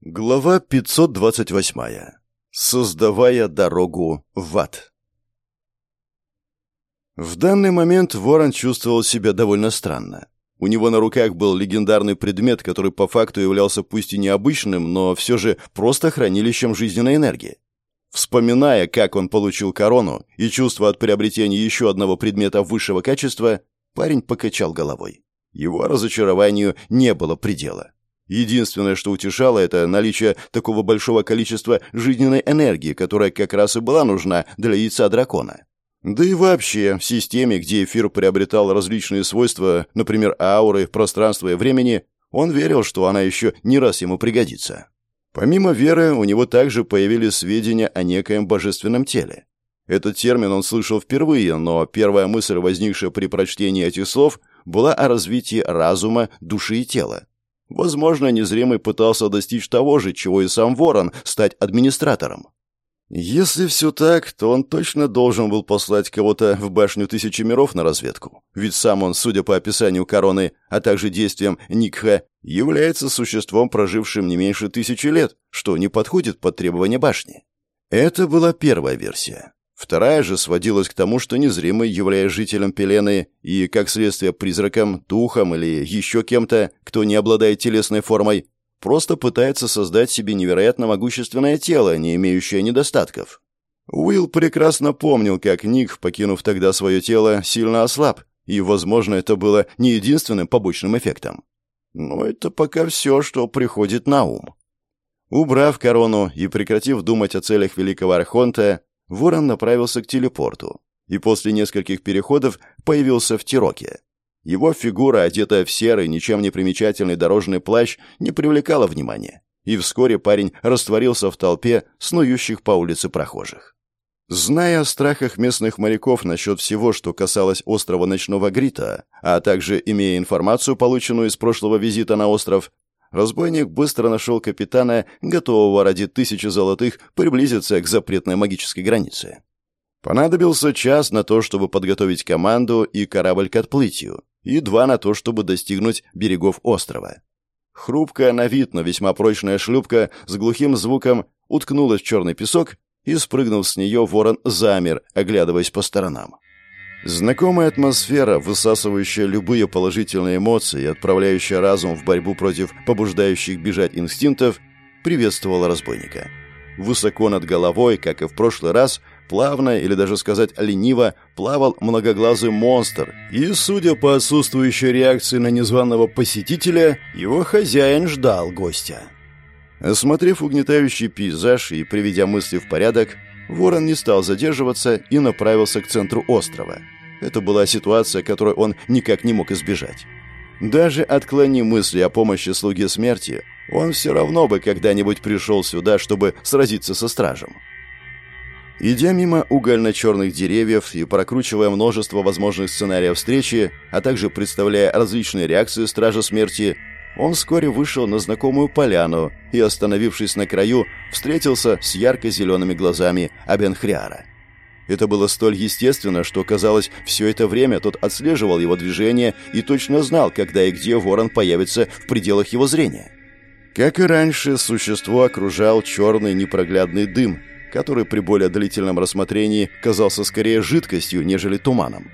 Глава 528. Создавая дорогу в ад. В данный момент Ворон чувствовал себя довольно странно. У него на руках был легендарный предмет, который по факту являлся пусть и необычным, но все же просто хранилищем жизненной энергии. Вспоминая, как он получил корону и чувство от приобретения еще одного предмета высшего качества, парень покачал головой. Его разочарованию не было предела. Единственное, что утешало, это наличие такого большого количества жизненной энергии, которая как раз и была нужна для яйца дракона. Да и вообще, в системе, где эфир приобретал различные свойства, например, ауры, пространства и времени, он верил, что она еще не раз ему пригодится. Помимо веры, у него также появились сведения о некоем божественном теле. Этот термин он слышал впервые, но первая мысль, возникшая при прочтении этих слов, была о развитии разума, души и тела. Возможно, незримый пытался достичь того же, чего и сам Ворон, стать администратором. Если все так, то он точно должен был послать кого-то в башню Тысячи Миров на разведку. Ведь сам он, судя по описанию короны, а также действиям Никха, является существом, прожившим не меньше тысячи лет, что не подходит под требования башни. Это была первая версия. Вторая же сводилась к тому, что незримый, являясь жителем Пелены и, как следствие, призраком, духом или еще кем-то, кто не обладает телесной формой, просто пытается создать себе невероятно могущественное тело, не имеющее недостатков. Уилл прекрасно помнил, как Ник, покинув тогда свое тело, сильно ослаб, и, возможно, это было не единственным побочным эффектом. Но это пока все, что приходит на ум. Убрав корону и прекратив думать о целях Великого Архонта, Ворон направился к телепорту и после нескольких переходов появился в Тироке. Его фигура, одетая в серый, ничем не примечательный дорожный плащ, не привлекала внимания, и вскоре парень растворился в толпе снующих по улице прохожих. Зная о страхах местных моряков насчет всего, что касалось острова Ночного Грита, а также имея информацию, полученную из прошлого визита на остров, разбойник быстро нашел капитана, готового ради тысячи золотых приблизиться к запретной магической границе. Понадобился час на то, чтобы подготовить команду и корабль к отплытию, и два на то, чтобы достигнуть берегов острова. Хрупкая на вид, но весьма прочная шлюпка с глухим звуком уткнулась в черный песок, и, спрыгнув с нее, ворон замер, оглядываясь по сторонам. Знакомая атмосфера, высасывающая любые положительные эмоции и отправляющая разум в борьбу против побуждающих бежать инстинктов, приветствовала разбойника. Высоко над головой, как и в прошлый раз, плавно или даже сказать лениво плавал многоглазый монстр, и, судя по отсутствующей реакции на незваного посетителя, его хозяин ждал гостя. Осмотрев угнетающий пейзаж и приведя мысли в порядок, Ворон не стал задерживаться и направился к центру острова. Это была ситуация, которой он никак не мог избежать. Даже отклони мысли о помощи слуге смерти, он все равно бы когда-нибудь пришел сюда, чтобы сразиться со стражем. Идя мимо угольно-черных деревьев и прокручивая множество возможных сценариев встречи, а также представляя различные реакции Стража Смерти, он вскоре вышел на знакомую поляну и, остановившись на краю, встретился с ярко-зелеными глазами Абенхриара. Это было столь естественно, что, казалось, все это время тот отслеживал его движение и точно знал, когда и где ворон появится в пределах его зрения. Как и раньше, существо окружал черный непроглядный дым, который при более длительном рассмотрении казался скорее жидкостью, нежели туманом.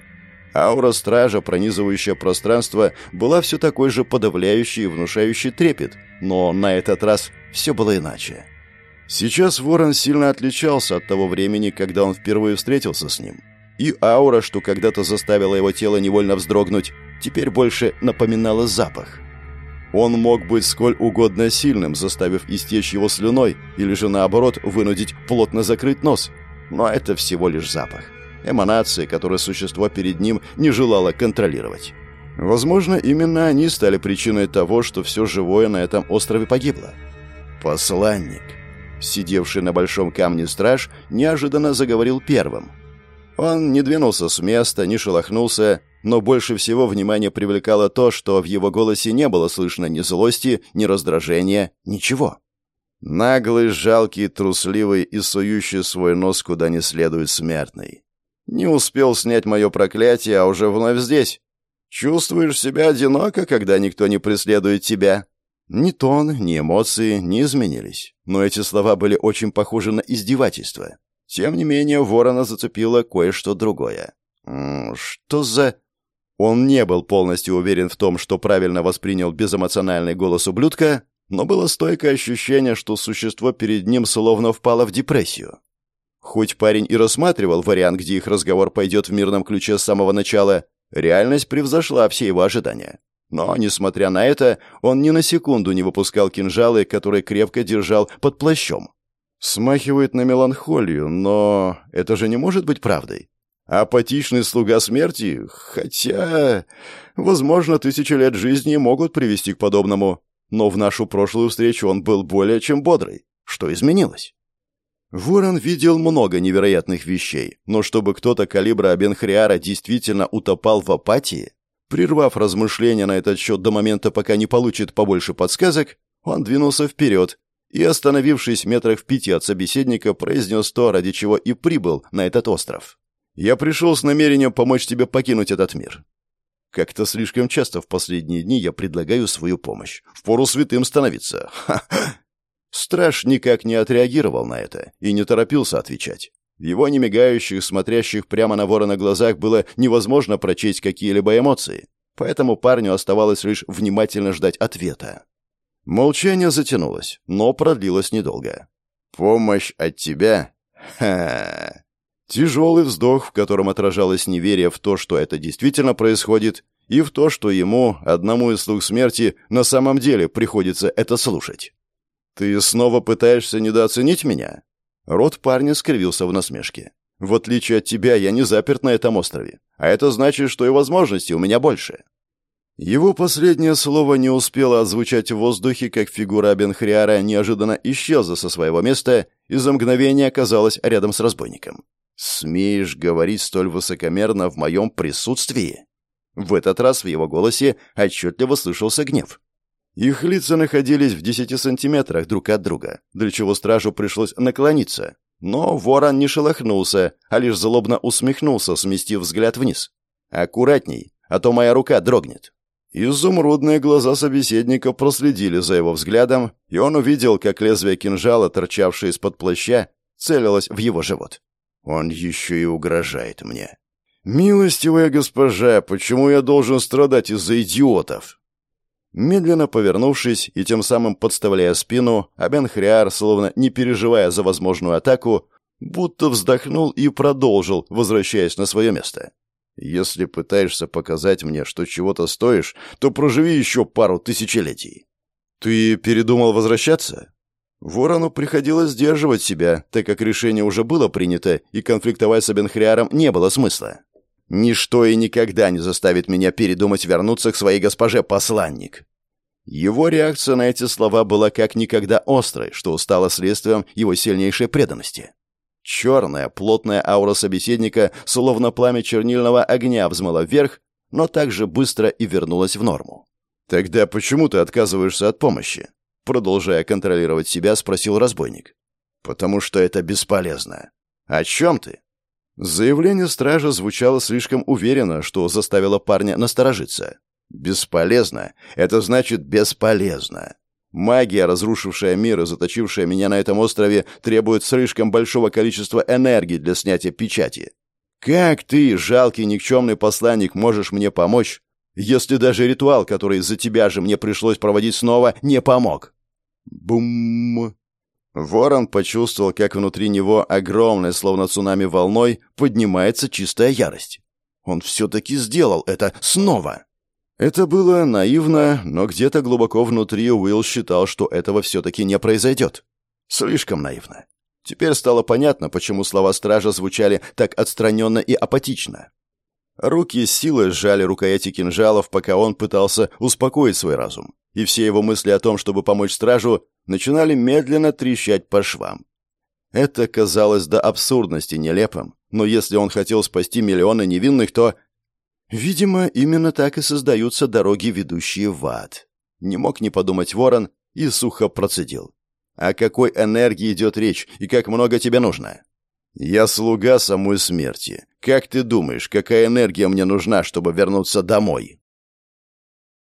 Аура стража, пронизывающая пространство, была все такой же подавляющей и внушающей трепет, но на этот раз все было иначе. Сейчас Ворон сильно отличался от того времени, когда он впервые встретился с ним. И аура, что когда-то заставила его тело невольно вздрогнуть, теперь больше напоминала запах. Он мог быть сколь угодно сильным, заставив истечь его слюной, или же наоборот вынудить плотно закрыть нос. Но это всего лишь запах эманации, которые существо перед ним не желало контролировать. Возможно, именно они стали причиной того, что все живое на этом острове погибло. Посланник, сидевший на большом камне страж, неожиданно заговорил первым. Он не двинулся с места, не шелохнулся, но больше всего внимание привлекало то, что в его голосе не было слышно ни злости, ни раздражения, ничего. Наглый, жалкий, трусливый и сующий свой нос куда не следует смертный. Не успел снять мое проклятие, а уже вновь здесь. Чувствуешь себя одиноко, когда никто не преследует тебя?» Ни тон, ни эмоции не изменились, но эти слова были очень похожи на издевательство. Тем не менее, ворона зацепило кое-что другое. «Что за...» Он не был полностью уверен в том, что правильно воспринял безэмоциональный голос ублюдка, но было стойкое ощущение, что существо перед ним словно впало в депрессию. Хоть парень и рассматривал вариант, где их разговор пойдет в мирном ключе с самого начала, реальность превзошла все его ожидания. Но, несмотря на это, он ни на секунду не выпускал кинжалы, которые крепко держал под плащом. Смахивает на меланхолию, но это же не может быть правдой. Апатичный слуга смерти? Хотя... Возможно, тысячи лет жизни могут привести к подобному. Но в нашу прошлую встречу он был более чем бодрый. Что изменилось? Ворон видел много невероятных вещей, но чтобы кто-то калибра Абенхриара действительно утопал в апатии, прервав размышления на этот счет до момента, пока не получит побольше подсказок, он двинулся вперед и, остановившись метрах в пяти от собеседника, произнес то, ради чего и прибыл на этот остров. Я пришел с намерением помочь тебе покинуть этот мир. Как-то слишком часто в последние дни я предлагаю свою помощь. Впору святым становиться. Ха-ха. Страж никак не отреагировал на это и не торопился отвечать. В его немигающих, смотрящих прямо на ворона глазах было невозможно прочесть какие-либо эмоции, поэтому парню оставалось лишь внимательно ждать ответа. Молчание затянулось, но продлилось недолго. «Помощь от тебя? Ха!» Тяжелый вздох, в котором отражалось неверие в то, что это действительно происходит, и в то, что ему, одному из слуг смерти, на самом деле приходится это слушать. «Ты снова пытаешься недооценить меня?» Рот парня скривился в насмешке. «В отличие от тебя, я не заперт на этом острове, а это значит, что и возможностей у меня больше». Его последнее слово не успело отзвучать в воздухе, как фигура Бенхриара неожиданно исчезла со своего места и за мгновение оказалась рядом с разбойником. «Смеешь говорить столь высокомерно в моем присутствии?» В этот раз в его голосе отчетливо слышался гнев. Их лица находились в десяти сантиметрах друг от друга, для чего стражу пришлось наклониться. Но ворон не шелохнулся, а лишь злобно усмехнулся, сместив взгляд вниз. «Аккуратней, а то моя рука дрогнет». Изумрудные глаза собеседника проследили за его взглядом, и он увидел, как лезвие кинжала, торчавшее из-под плаща, целилось в его живот. Он еще и угрожает мне. «Милостивая госпожа, почему я должен страдать из-за идиотов?» Медленно повернувшись и тем самым подставляя спину, Абенхриар, словно не переживая за возможную атаку, будто вздохнул и продолжил, возвращаясь на свое место. «Если пытаешься показать мне, что чего-то стоишь, то проживи еще пару тысячелетий». «Ты передумал возвращаться?» Ворону приходилось сдерживать себя, так как решение уже было принято, и конфликтовать с Абенхриаром не было смысла. «Ничто и никогда не заставит меня передумать вернуться к своей госпоже посланник». Его реакция на эти слова была как никогда острой, что стало следствием его сильнейшей преданности. Черная, плотная аура собеседника, словно пламя чернильного огня, взмыла вверх, но также быстро и вернулась в норму. «Тогда почему ты отказываешься от помощи?» Продолжая контролировать себя, спросил разбойник. «Потому что это бесполезно». «О чем ты?» Заявление стража звучало слишком уверенно, что заставило парня насторожиться. «Бесполезно. Это значит бесполезно. Магия, разрушившая мир и заточившая меня на этом острове, требует слишком большого количества энергии для снятия печати. Как ты, жалкий никчемный посланник, можешь мне помочь, если даже ритуал, который за тебя же мне пришлось проводить снова, не помог?» Бум! Ворон почувствовал, как внутри него огромной, словно цунами волной, поднимается чистая ярость. Он все-таки сделал это снова. Это было наивно, но где-то глубоко внутри Уилл считал, что этого все-таки не произойдет. Слишком наивно. Теперь стало понятно, почему слова стража звучали так отстраненно и апатично. Руки с силой сжали рукояти кинжалов, пока он пытался успокоить свой разум и все его мысли о том, чтобы помочь стражу, начинали медленно трещать по швам. Это казалось до абсурдности нелепым, но если он хотел спасти миллионы невинных, то... Видимо, именно так и создаются дороги, ведущие в ад. Не мог не подумать ворон и сухо процедил. «О какой энергии идет речь и как много тебе нужно?» «Я слуга самой смерти. Как ты думаешь, какая энергия мне нужна, чтобы вернуться домой?»